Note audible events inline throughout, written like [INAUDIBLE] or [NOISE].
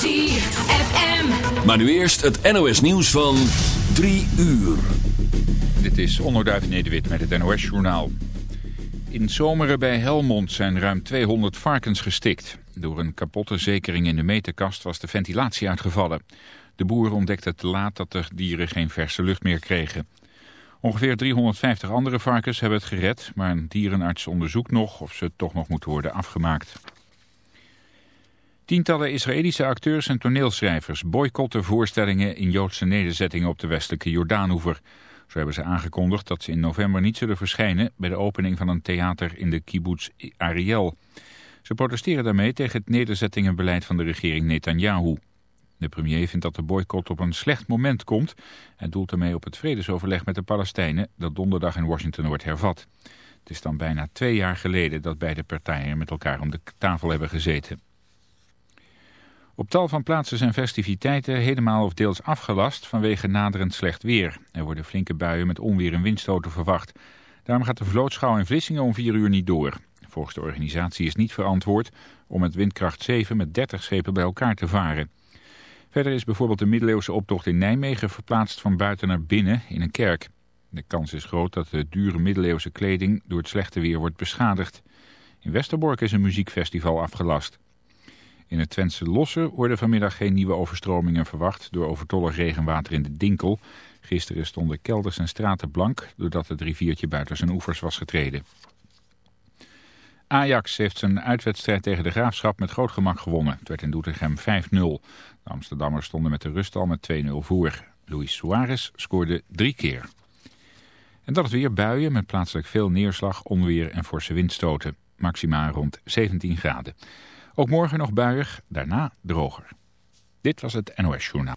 ZFM. Maar nu eerst het NOS nieuws van 3 uur. Dit is Onderduif Nederwit met het NOS-journaal. In Zomeren bij Helmond zijn ruim 200 varkens gestikt. Door een kapotte zekering in de meterkast was de ventilatie uitgevallen. De boer ontdekte te laat dat de dieren geen verse lucht meer kregen. Ongeveer 350 andere varkens hebben het gered... maar een dierenarts onderzoekt nog of ze toch nog moeten worden afgemaakt. Tientallen Israëlische acteurs en toneelschrijvers boycotten voorstellingen in Joodse nederzettingen op de westelijke Jordaanoever. Zo hebben ze aangekondigd dat ze in november niet zullen verschijnen bij de opening van een theater in de kibbutz Ariel. Ze protesteren daarmee tegen het nederzettingenbeleid van de regering Netanyahu. De premier vindt dat de boycott op een slecht moment komt en doelt ermee op het vredesoverleg met de Palestijnen dat donderdag in Washington wordt hervat. Het is dan bijna twee jaar geleden dat beide partijen met elkaar om de tafel hebben gezeten. Op tal van plaatsen zijn festiviteiten helemaal of deels afgelast vanwege naderend slecht weer. Er worden flinke buien met onweer en windstoten verwacht. Daarom gaat de vlootschouw in Vlissingen om 4 uur niet door. Volgens de organisatie is niet verantwoord om met windkracht 7 met 30 schepen bij elkaar te varen. Verder is bijvoorbeeld de middeleeuwse optocht in Nijmegen verplaatst van buiten naar binnen in een kerk. De kans is groot dat de dure middeleeuwse kleding door het slechte weer wordt beschadigd. In Westerbork is een muziekfestival afgelast. In het Twentse Lossen worden vanmiddag geen nieuwe overstromingen verwacht door overtollig regenwater in de Dinkel. Gisteren stonden kelders en straten blank doordat het riviertje buiten zijn oevers was getreden. Ajax heeft zijn uitwedstrijd tegen de Graafschap met groot gemak gewonnen. Het werd in Doetinchem 5-0. De Amsterdammers stonden met de rust al met 2-0 voor. Luis Suarez scoorde drie keer. En dat het weer buien met plaatselijk veel neerslag, onweer en forse windstoten. Maxima rond 17 graden. Ook morgen nog buiig, daarna droger. Dit was het NOS Journaal.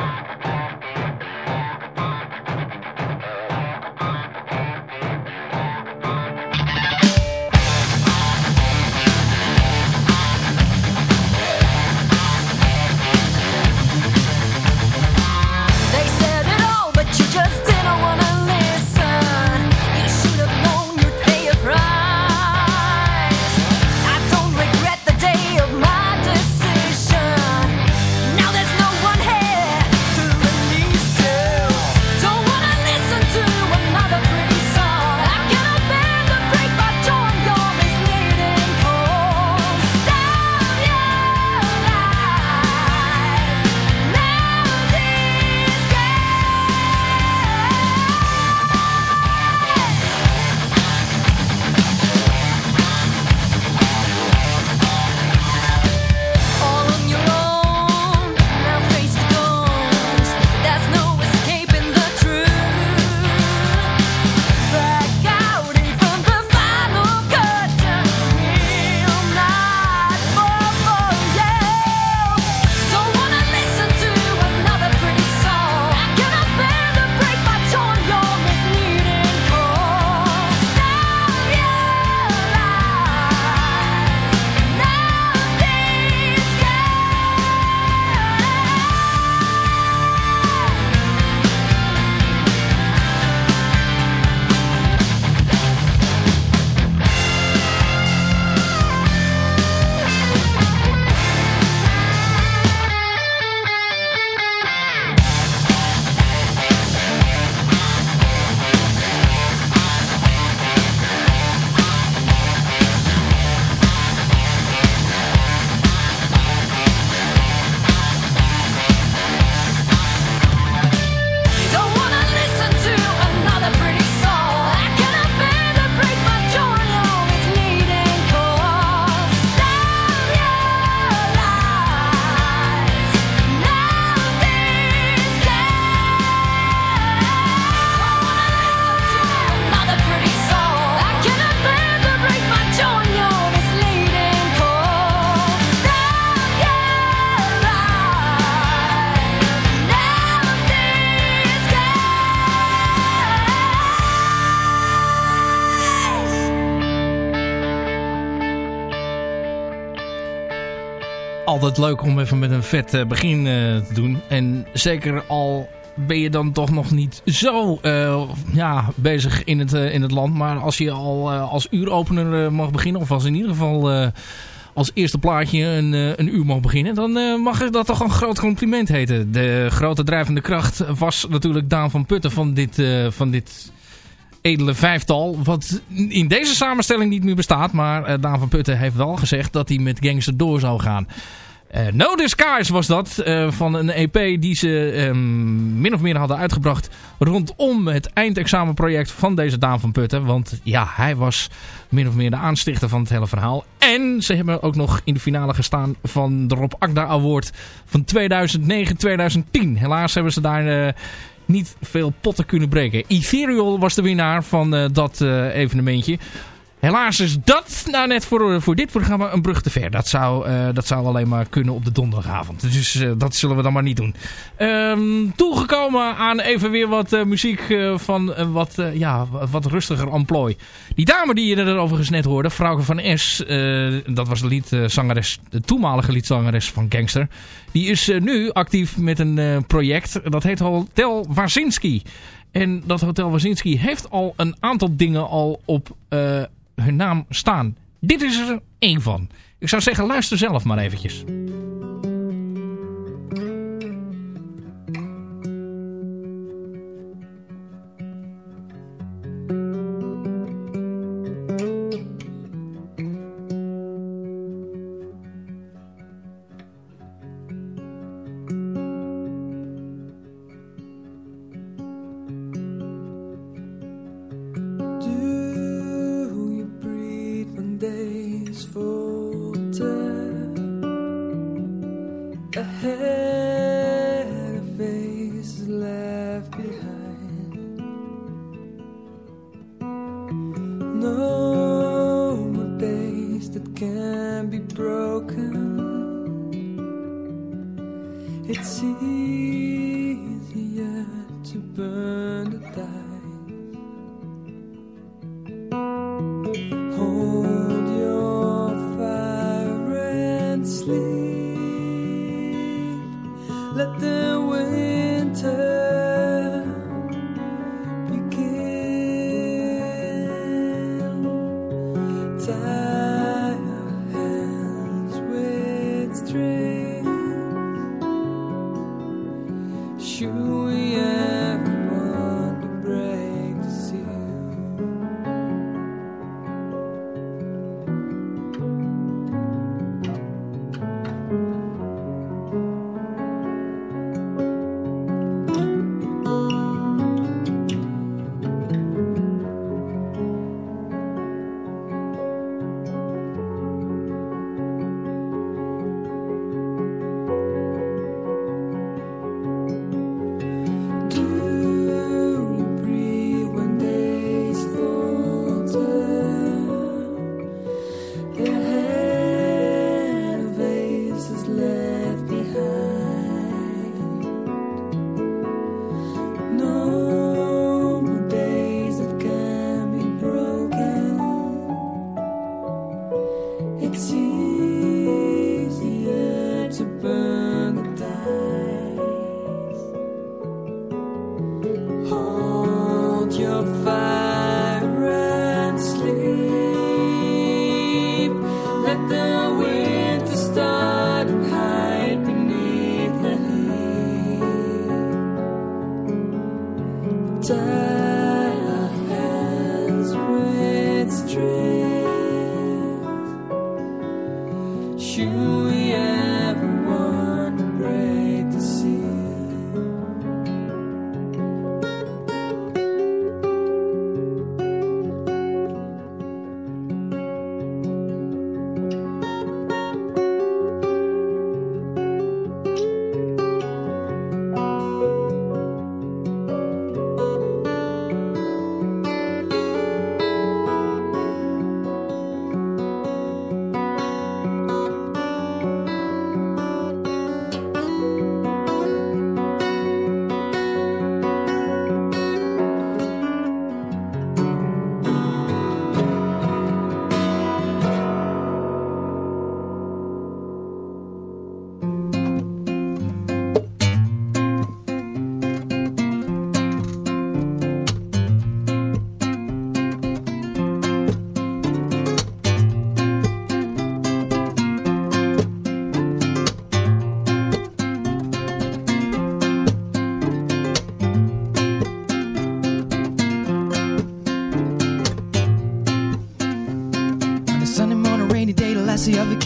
Leuk om even met een vet eh, begin eh, te doen. En zeker al ben je dan toch nog niet zo eh, ja, bezig in het, in het land. Maar als je al als uuropener mag beginnen, of als in ieder geval als eerste plaatje een, een uur mag beginnen, dan mag dat toch een groot compliment heten. De grote drijvende kracht was natuurlijk Daan van Putten van dit, van dit edele vijftal. Wat in deze samenstelling niet meer bestaat. Maar Daan van Putten heeft wel gezegd dat hij met Gangster door zou gaan. Eh, no Disguise was dat. eh, van een EP die ze ehm, min of meer hadden uitgebracht. Rondom het eindexamenproject van deze Daan van Putten. Want ja, hij was min of meer de aanstichter van het hele verhaal. En ze hebben ook nog in de finale gestaan van de Rob Akda Award van 2009-2010. Helaas hebben ze daar... eh, niet veel potten kunnen breken. Ethereal was de winnaar van dat evenementje. Helaas is dat nou net voor, voor dit programma een brug te ver. Dat zou, eh, dat zou alleen maar kunnen op de donderdagavond. Dus eh, dat zullen we dan maar niet doen. Ehm, toegekomen aan even weer wat eh, muziek van wat, ja, wat- rustiger amplooi. Die dame die je er overigens hoorde, Frauke van S. dat was de liedzangeres, de toenmalige liedzangeres van Gangster. Die is nu actief met een project. Dat heet Hotel Wazinski. En dat Hotel Wazinski heeft al een aantal dingen al op hun naam staan. Dit is er één van. Ik zou zeggen, luister zelf maar eventjes.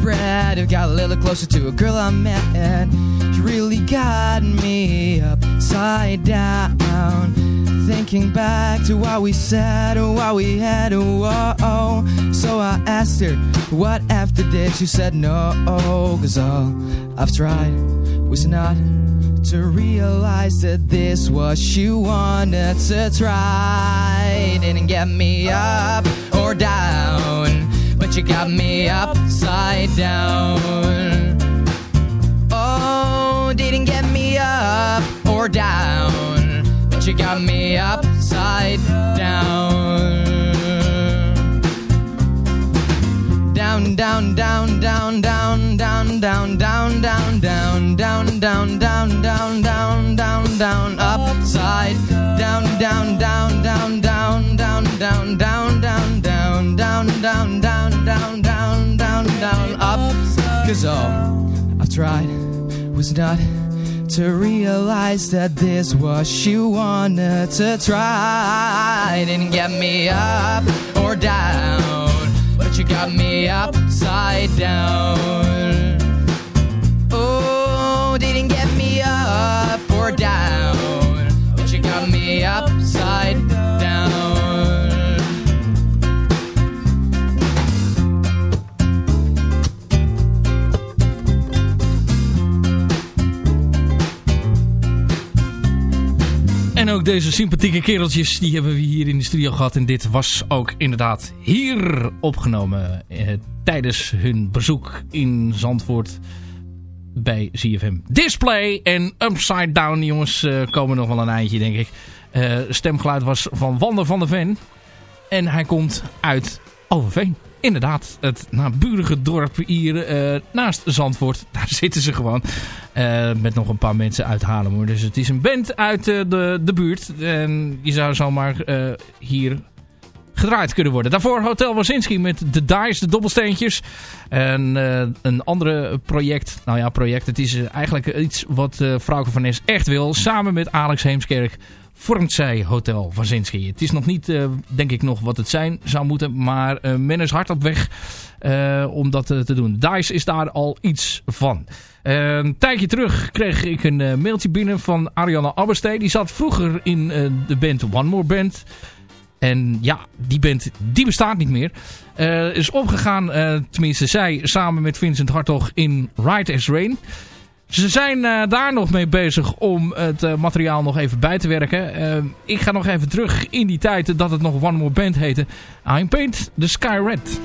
Spread. I got a little closer to a girl I met. She really got me upside down. Thinking back to what we said or what we had. Oh, oh. So I asked her, what after this? She said no. Cause all I've tried was not to realize that this was she wanted to try. Didn't get me up or down but you got me upside down. Oh, didn't get me up or down, but you got me upside down. Down, down, down, down, down, down, down, down, down, down, down, down, down, down, down, down, down, upside down, down, down, down, down, down, down, down, down, down, down, down, down, down, down, down, up. Cause all I tried was not to realize that this was you wanted to try. Didn't get me up or down, but you got me upside down. En ook deze sympathieke kereltjes, die hebben we hier in de studio gehad. En dit was ook inderdaad hier opgenomen eh, tijdens hun bezoek in Zandvoort bij CFM Display. En Upside Down, jongens, eh, komen nog wel een eindje, denk ik. Eh, stemgeluid was van Wander van der Ven. En hij komt uit Overveen. Inderdaad, het naburige dorp hier eh, naast Zandvoort. [LAUGHS] Daar zitten ze gewoon. Eh, met nog een paar mensen uit Haarlem. Dus het is een band uit eh, de, de buurt. En je zou zomaar hier gedraaid kunnen worden. Daarvoor Hotel Wazinski met de Dice, de dobbelsteentjes. En een andere project. Nou ja, project. Het is eigenlijk iets wat uh, Frauke van Nes echt wil. Samen met Alex Heemskerk vormt zij Hotel Wazinski. Het is nog niet, eh, denk ik, nog wat het zijn zou moeten. Maar eh, men is hard op weg eh, om dat te doen. Dice is daar al iets van. Een tijdje terug kreeg ik een mailtje binnen van Ariana Abberstee. Die zat vroeger in de band One More Band. En ja, die band die bestaat niet meer. Is opgegaan, tenminste zij, samen met Vincent Hartog in Ride as Rain. Ze zijn eh, daar nog mee bezig om het eh, materiaal nog even bij te werken. Eh, ik ga nog even terug in die tijd dat het nog One More Band heette. I Paint the Sky Red.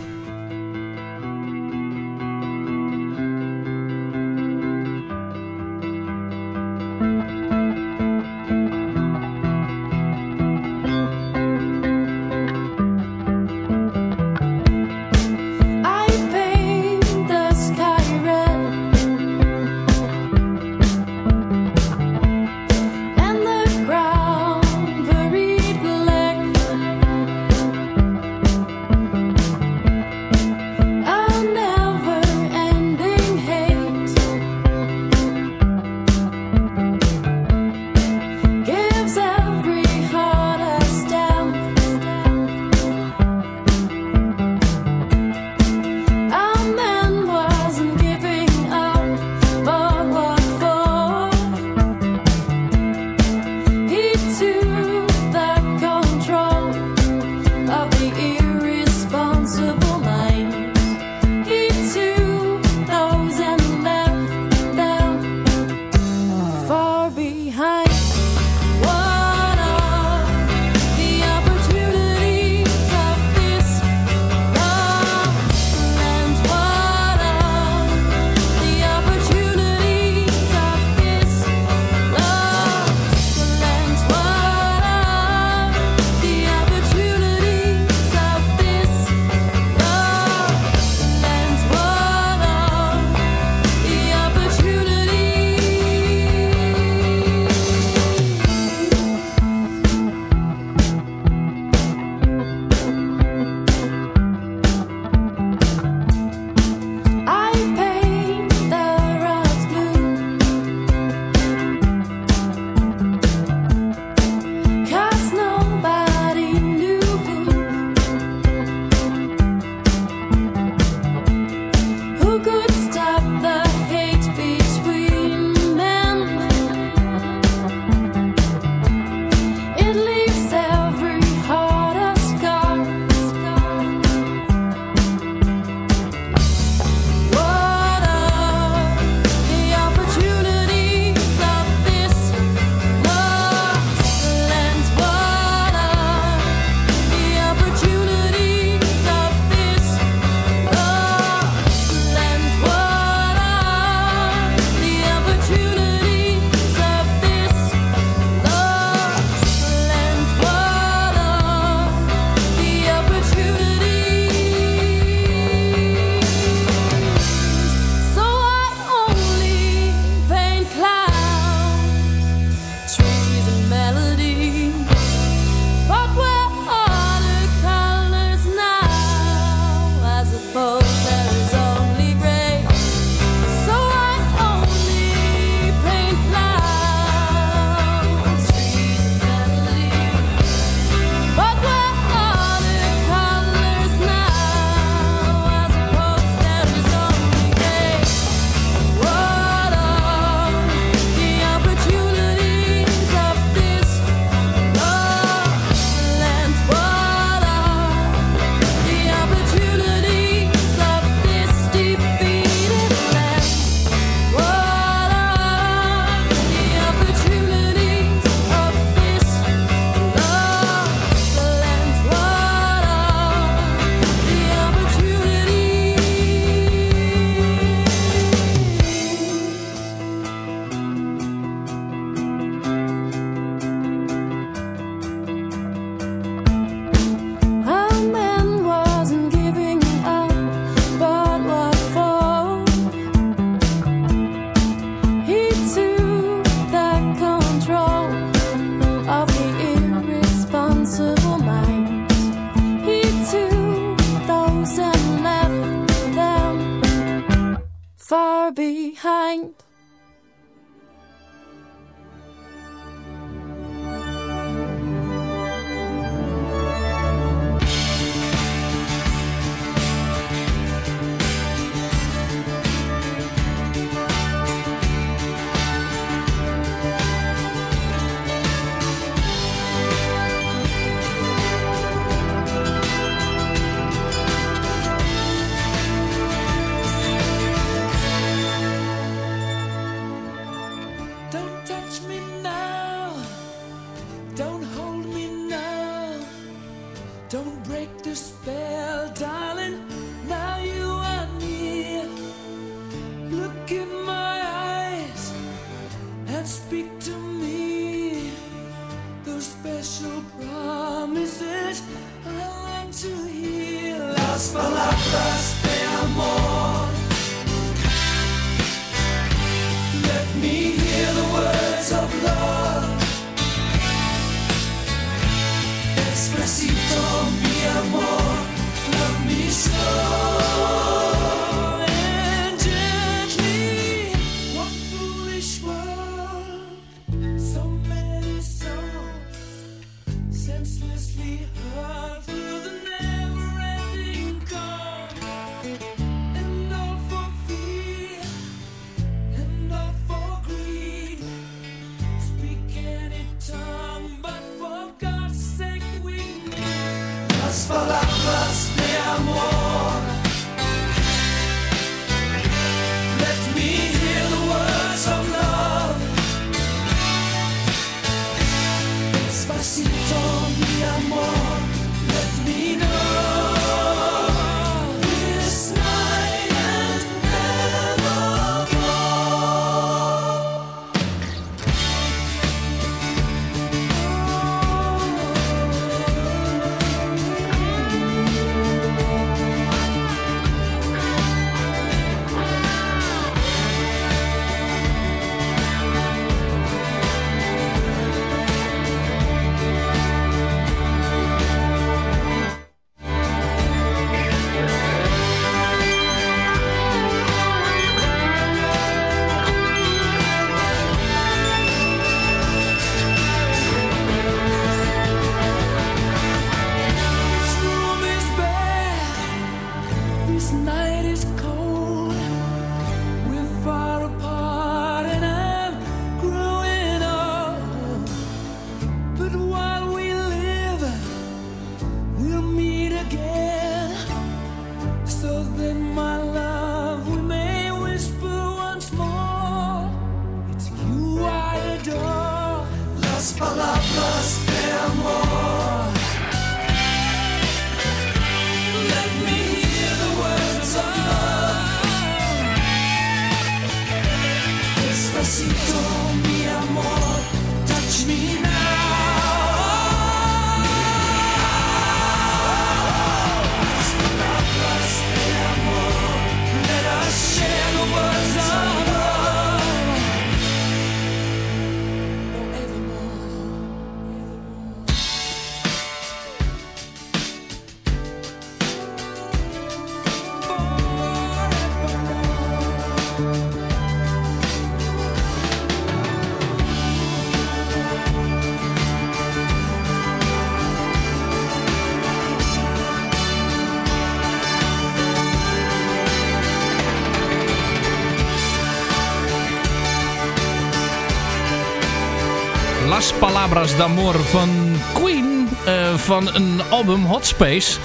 Las Palabras d'Amor van Queen eh, van een album Hot Space.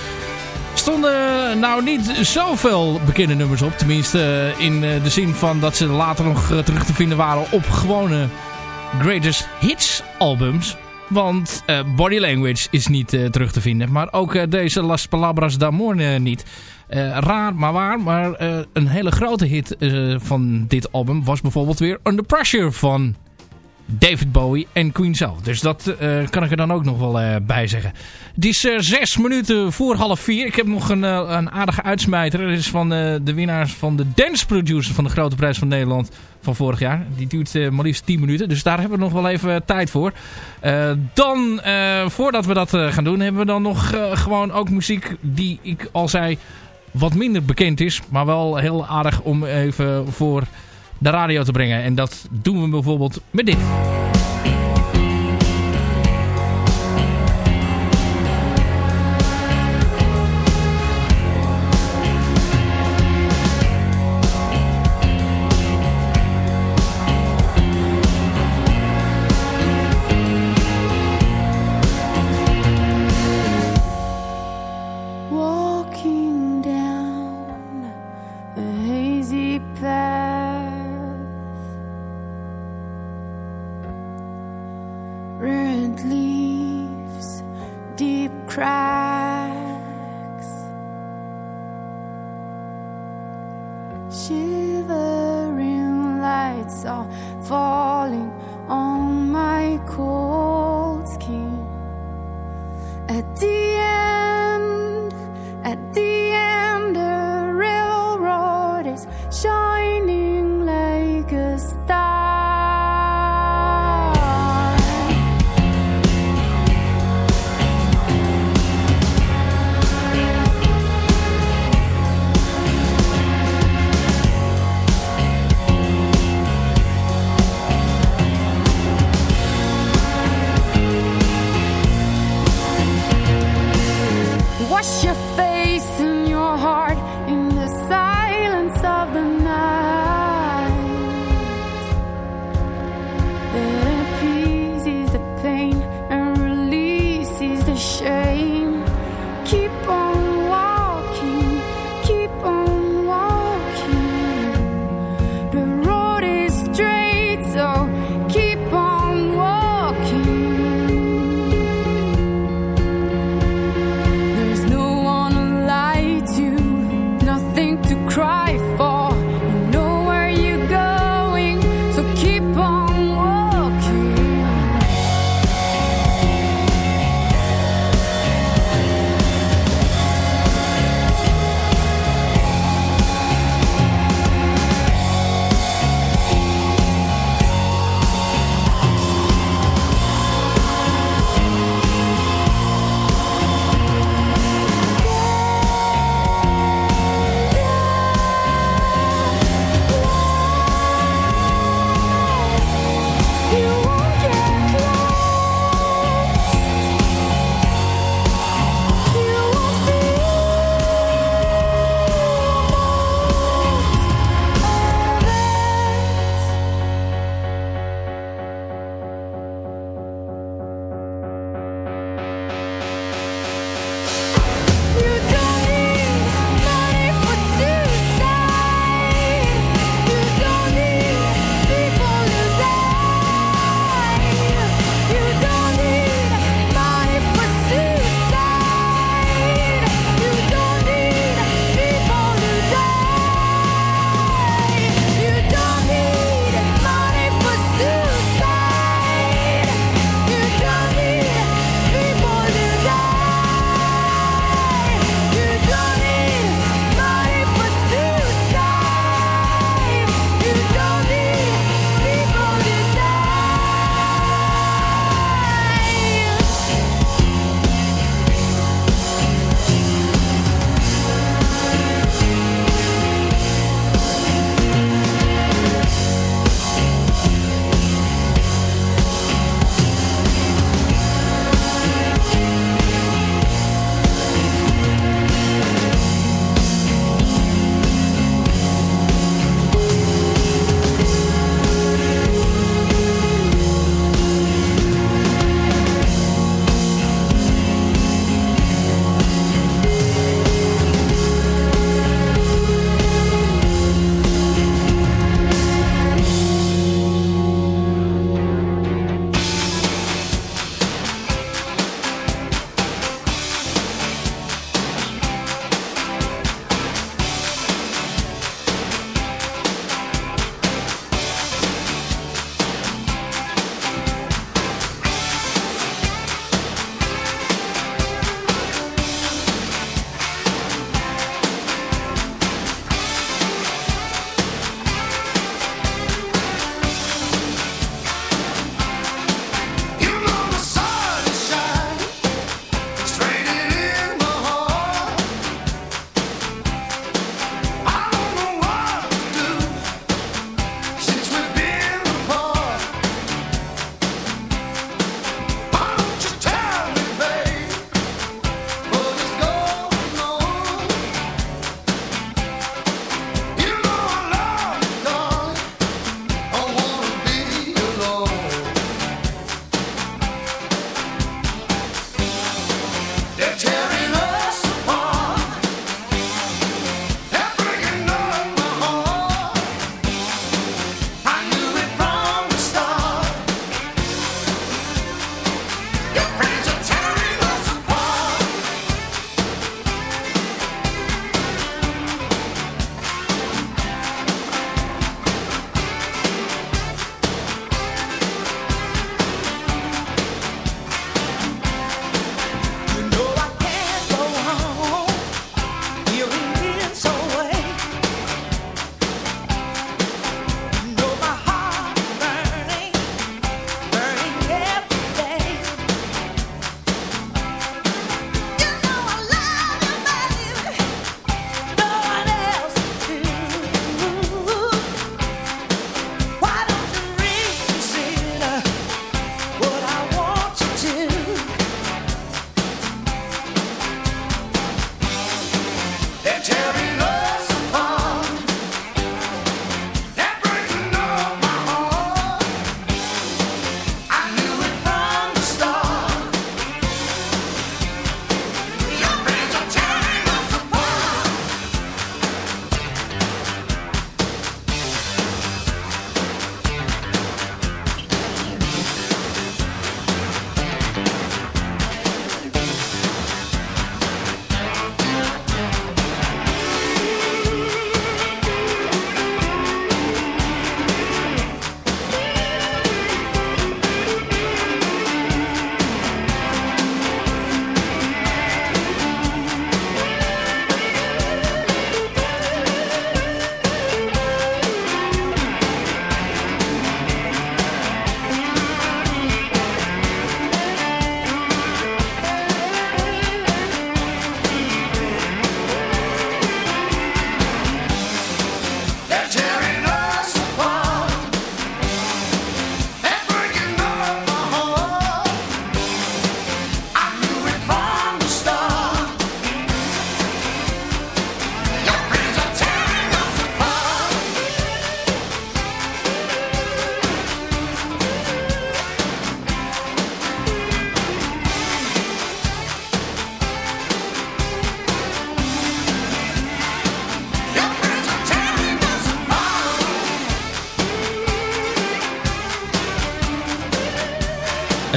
Stonden nou niet zoveel bekende nummers op. Tenminste eh, in eh, de zin van dat ze later nog terug te vinden waren op gewone Greatest Hits albums. Want Body Language is niet terug te vinden. Maar ook deze Las Palabras d'Amor niet. Raar, maar waar. Maar een hele grote hit van dit album was bijvoorbeeld weer Under Pressure van David Bowie en Queen zelf. Dus dat eh, kan ik er dan ook nog wel eh, bij zeggen. Het is eh, zes minuten voor half vier. Ik heb nog een, een aardige uitsmijter. Dat is van de winnaars van de Dance Producer van de Grote Prijs van Nederland van vorig jaar. Die duurt maar liefst 10 minuten. Dus daar hebben we nog wel even tijd voor. Dan, voordat we dat gaan doen, hebben we dan nog gewoon ook muziek die ik al zei wat minder bekend is. Maar wel heel aardig om even voor de radio te brengen. En dat doen we bijvoorbeeld met dit. A deep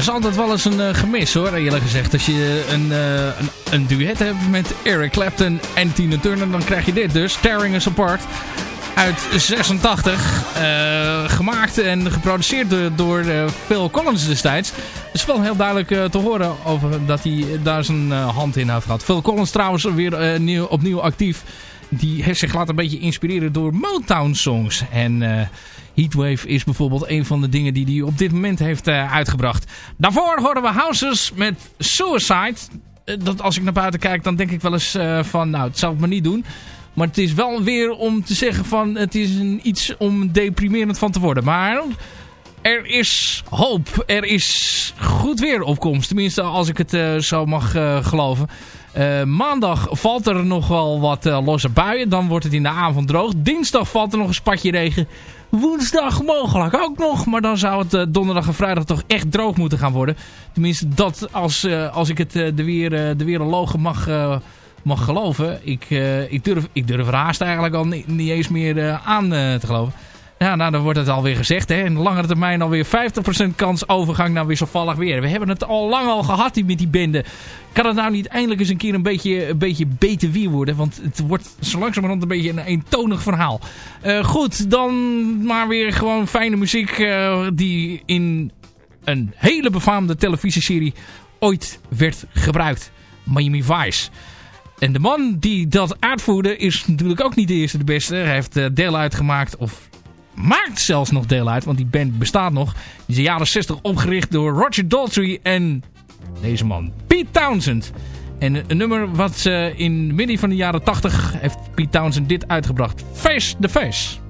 is altijd wel eens een uh, gemis hoor, eerlijk gezegd. Als je een, uh, een, duet hebt met Eric Clapton en Tina Turner, dan krijg je dit dus. Tearing Us Apart uit 86. Uh, gemaakt en geproduceerd door, door Phil Collins destijds. Het is wel heel duidelijk te horen over dat hij daar zijn hand in heeft gehad. Phil Collins trouwens weer nieuw, opnieuw actief. Die heeft zich laten een beetje inspireren door Motown songs. En... Heatwave is bijvoorbeeld een van de dingen die hij op dit moment heeft uh, uitgebracht. Daarvoor horen we Houses met Suicide. Uh, dat als ik naar buiten kijk, dan denk ik wel eens van, nou, het zou ik maar niet doen. Maar het is wel weer om te zeggen van, het is een, iets om deprimerend van te worden. Maar er is hoop. Er is goed weer opkomst. Tenminste, als ik het zo mag geloven. Uh, maandag valt er nog wel wat uh, losse buien. Dan wordt het in de avond droog. Dinsdag valt er nog een spatje regen. Woensdag mogelijk ook nog. Maar dan zou het uh, donderdag en vrijdag toch echt droog moeten gaan worden. Tenminste, dat als, als ik het de, weer, de weerologen mag, mag geloven. Ik, ik, durf, ik durf er haast eigenlijk al niet, niet eens meer aan te geloven. Ja, nou dan wordt het alweer gezegd. Hè. In de langere termijn alweer 50% kans overgang naar wisselvallig weer. We hebben het al lang al gehad met die bende. Kan het nou niet eindelijk eens een keer een beetje, een beetje beter weer worden? Want het wordt zo langzamerhand een beetje een eentonig verhaal. Uh, goed, dan maar weer gewoon fijne muziek uh, die in een hele befaamde televisieserie ooit werd gebruikt. Miami Vice. En de man die dat uitvoerde is natuurlijk ook niet de eerste de beste. Hij heeft uh, deel uitgemaakt, of maakt zelfs nog deel uit, want die band bestaat nog. Die is in de jaren 60 opgericht door Roger Daltrey en deze man, Pete Townsend. En een nummer wat in midden van de jaren 80 heeft Pete Townsend dit uitgebracht. Face the Face.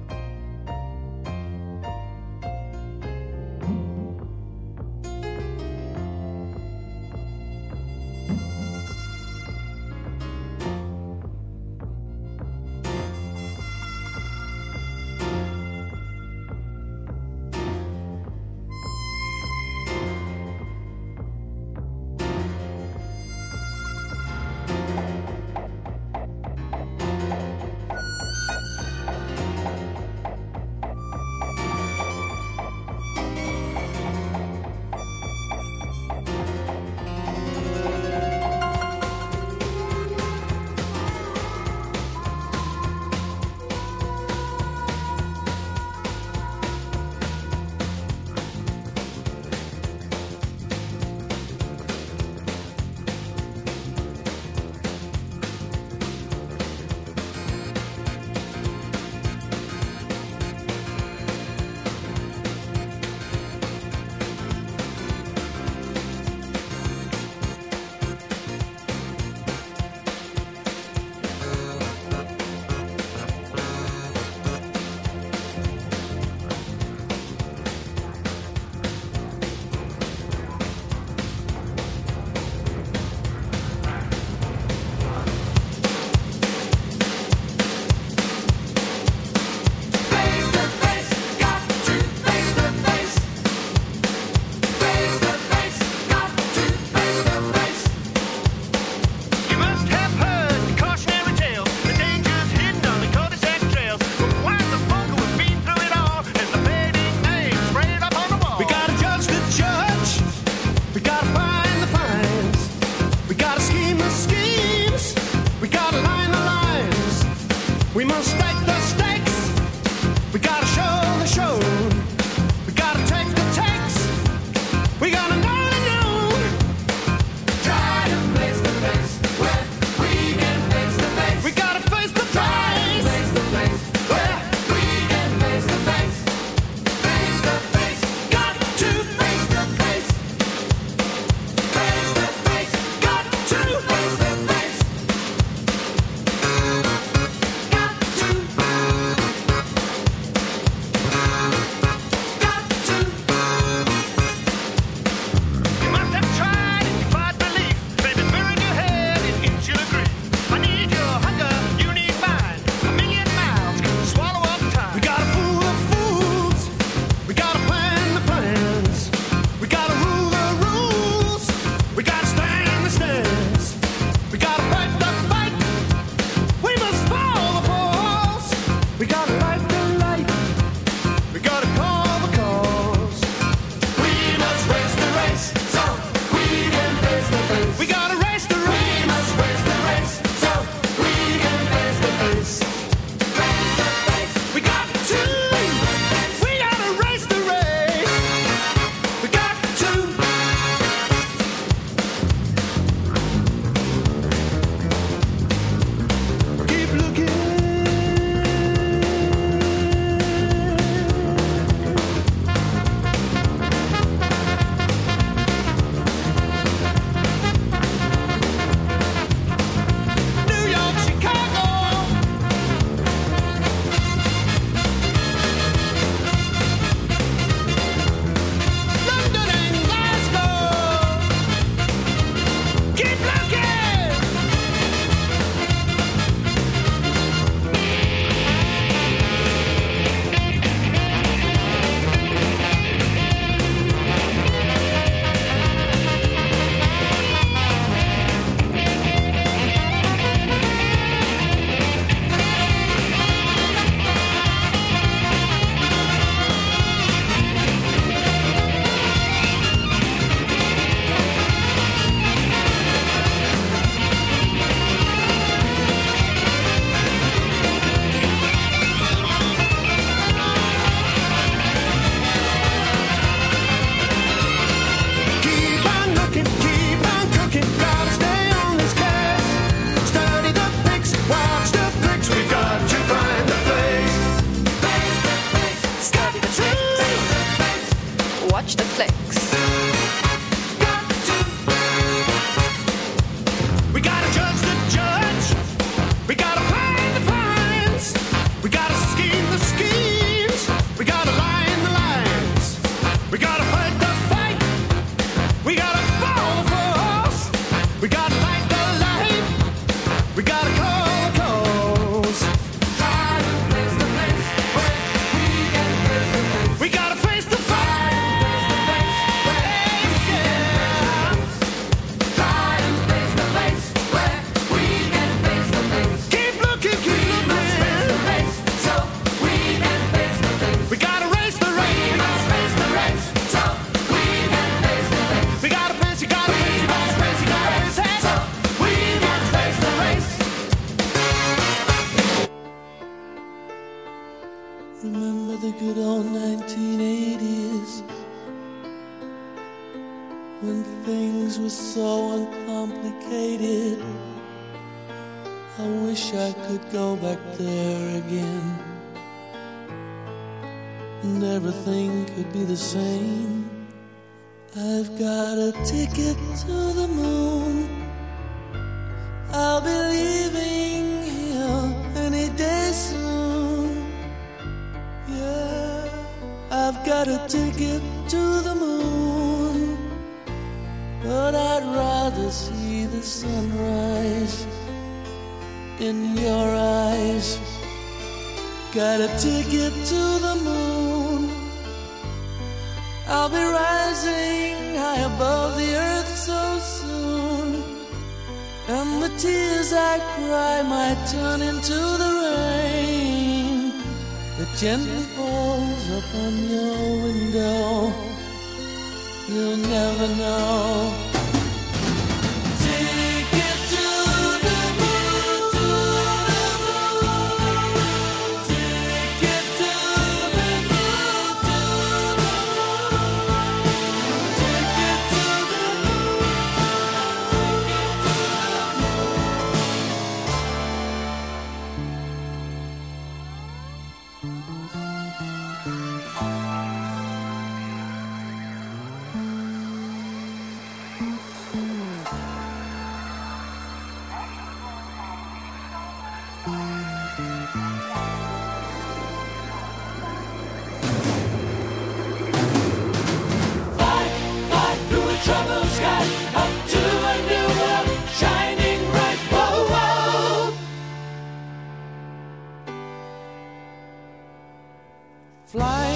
when things were so uncomplicated. I wish I could go back there again. And everything could be the same. I've got a ticket to the moon. I'll be leaving here any day soon. Yeah, I've got a ticket to the moon. But I'd rather see the sunrise in your eyes. Got a ticket to the moon. I'll be rising high above the earth so soon. And the tears I cry might turn into the rain that gently falls upon your window. You'll never know. Fly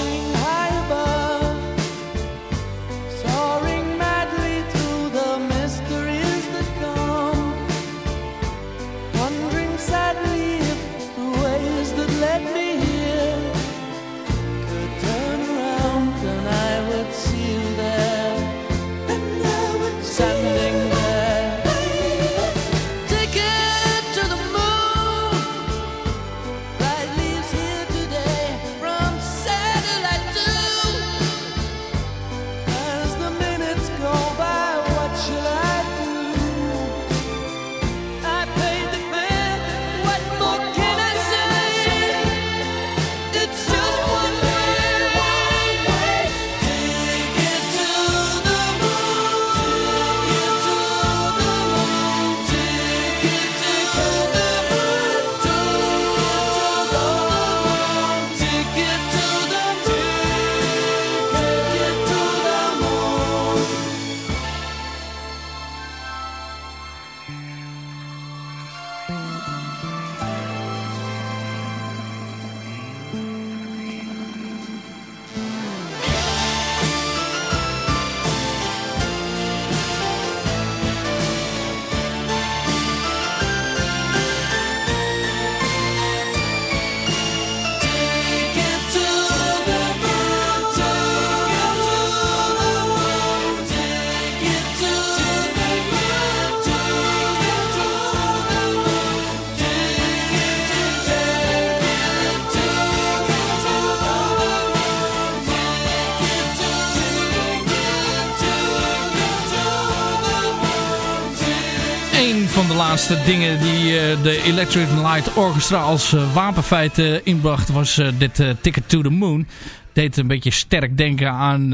een van de laatste dingen die eh, de Electric Light Orchestra als eh, wapenfeit eh, inbracht was dit Ticket to the Moon. Deed een beetje sterk denken aan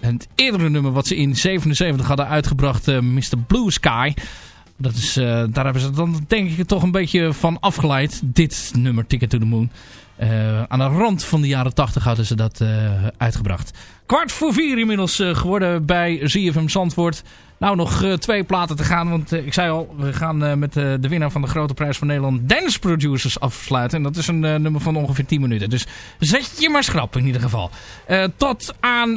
het eerdere nummer wat ze in 77 hadden uitgebracht, Mr. Blue Sky. Dat is, daar hebben ze dan denk ik toch een beetje van afgeleid, dit nummer Ticket to the Moon. Eh, aan de rand van de jaren 80 hadden ze dat eh, uitgebracht. Kwart voor vier inmiddels eh, geworden bij ZFM Zandvoort. Nou, nog twee platen te gaan. Want ik zei al, we gaan met de winnaar van de Grote Prijs van Nederland Dance Producers afsluiten. En dat is een nummer van ongeveer 10 minuten. Dus zet je maar schrap in ieder geval. Tot aan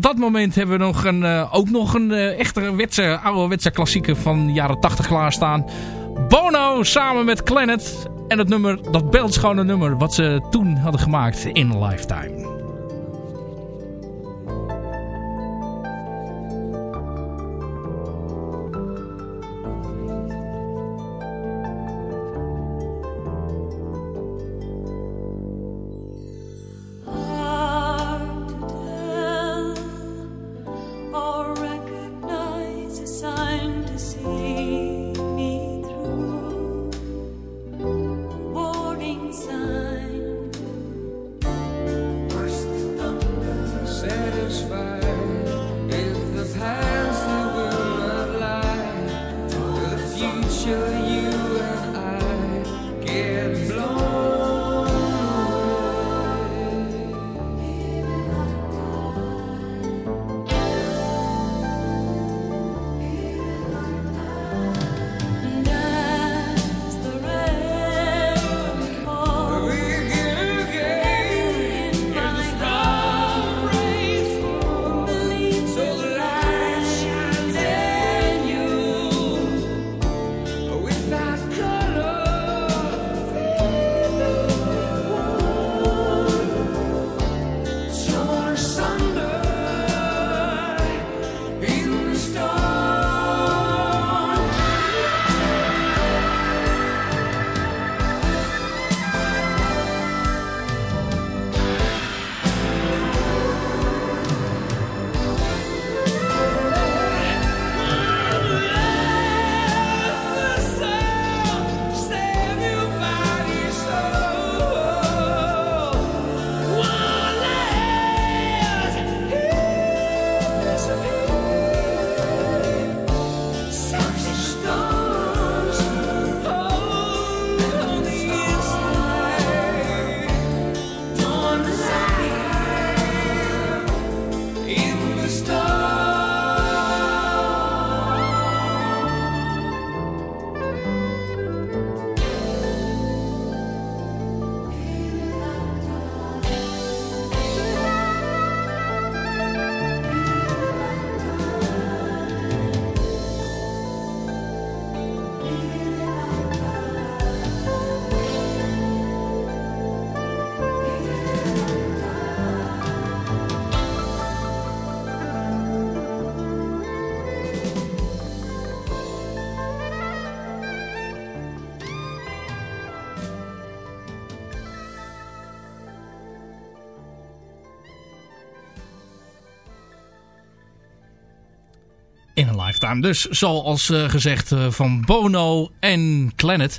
dat moment hebben we nog een, ook nog een echte wetse, ouderwetse klassieker van de jaren 80 klaarstaan. Bono samen met Planet. En het nummer, dat beeldschone nummer wat ze toen hadden gemaakt in Lifetime. Lifetime. Dus zoals eh, gezegd eh, van Bono en Planet.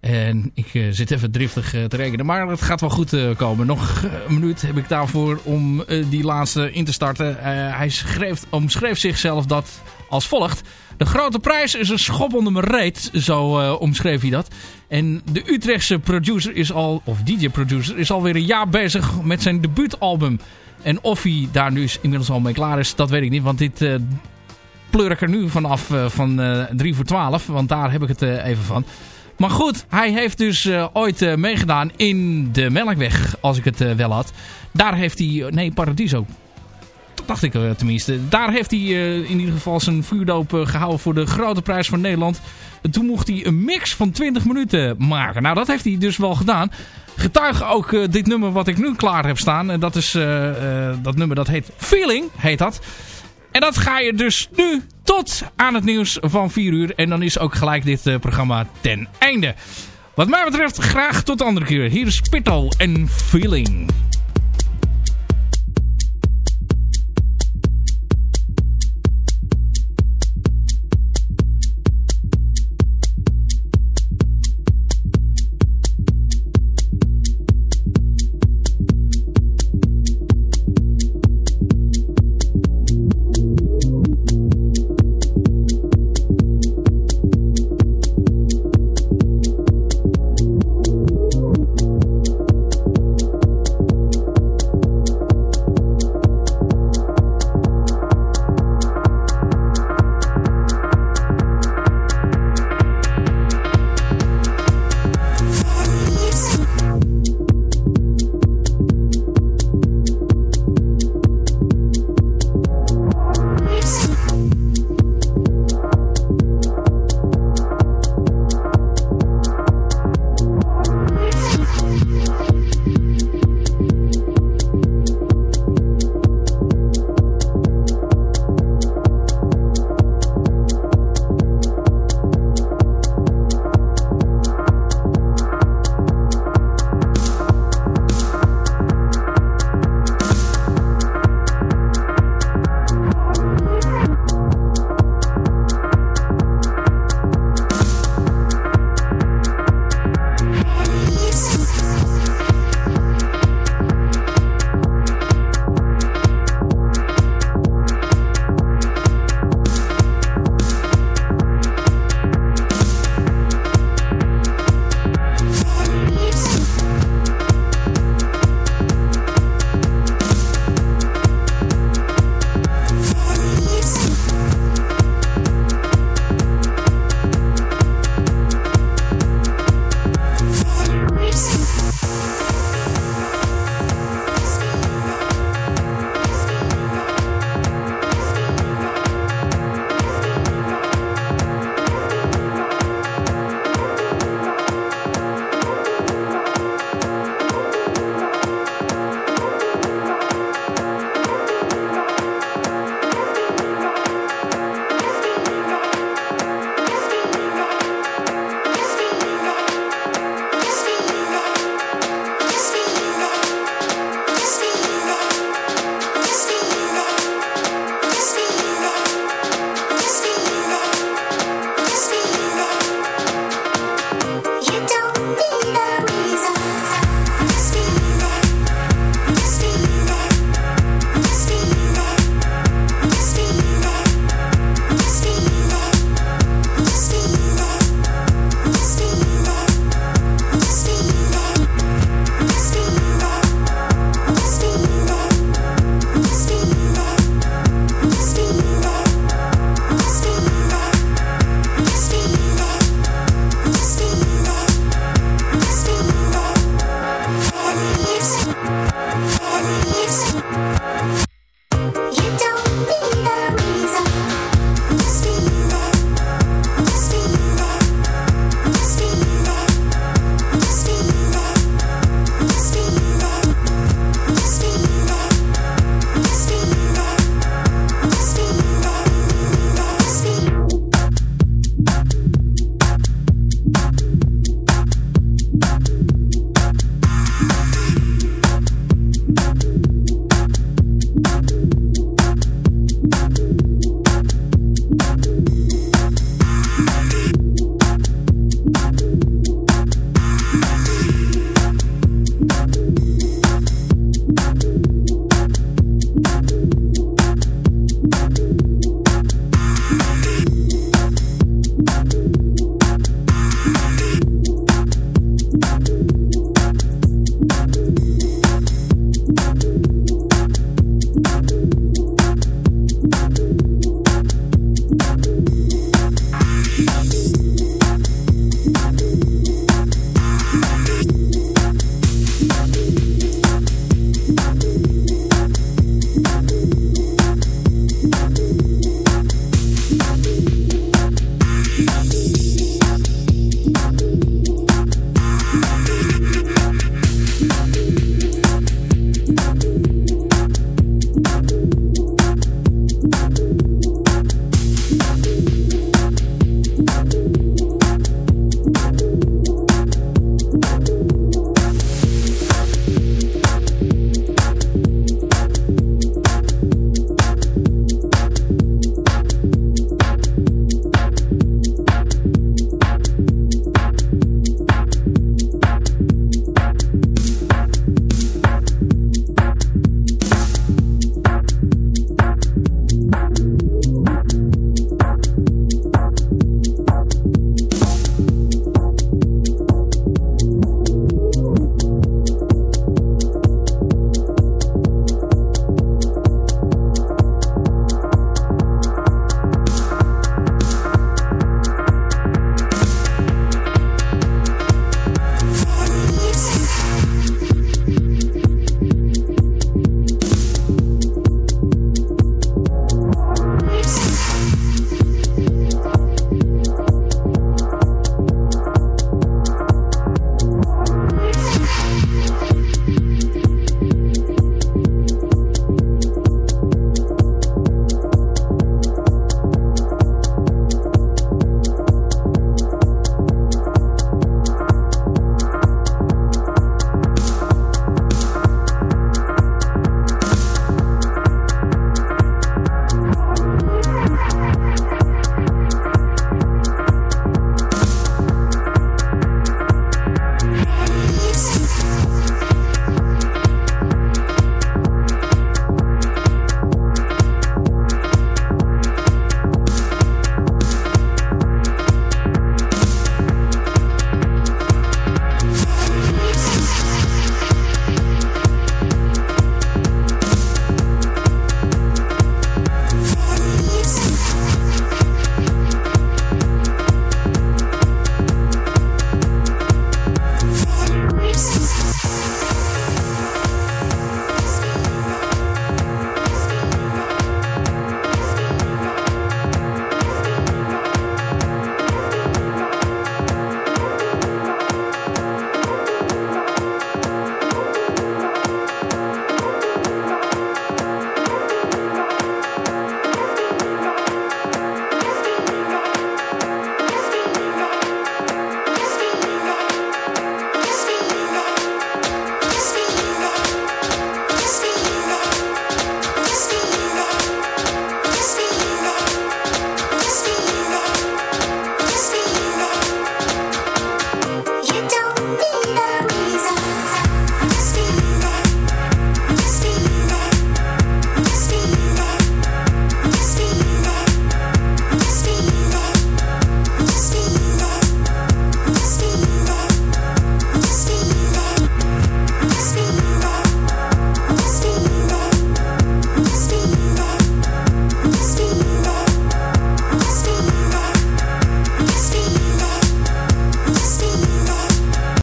En ik eh, zit even driftig te rekenen. Maar het gaat wel goed komen. Nog een minuut heb ik daarvoor om die laatste in te starten. Hij schreef, omschreef zichzelf dat als volgt. De grote prijs is een schop onder mijn reet. Zo omschreef hij dat. En de Utrechtse producer is al, of DJ-producer, is alweer een jaar bezig met zijn debuutalbum. En of hij daar nu inmiddels al mee klaar is, dat weet ik niet. Want dit pleur ik er nu vanaf eh, van eh 3 voor 12. Want daar heb ik het eh, even van. Maar goed, hij heeft dus eh, ooit eh, meegedaan in de Melkweg, als ik het eh, wel had. Daar heeft hij, nee Paradiso, dat dacht ik eh, tenminste. Daar heeft hij eh, in ieder geval zijn vuurdoop eh, gehouden voor de grote prijs van Nederland. En toen mocht hij een mix van 20 minuten maken. Nou, dat heeft hij dus wel gedaan. Getuige ook eh, dit nummer wat ik nu klaar heb staan. En dat is eh, eh, dat nummer dat heet Feeling, heet dat. En dat ga je dus nu tot aan het nieuws van 4 uur. En dan is ook gelijk dit eh, programma ten einde. Wat mij betreft graag tot de andere keer. Hier is Pitto en Feeling.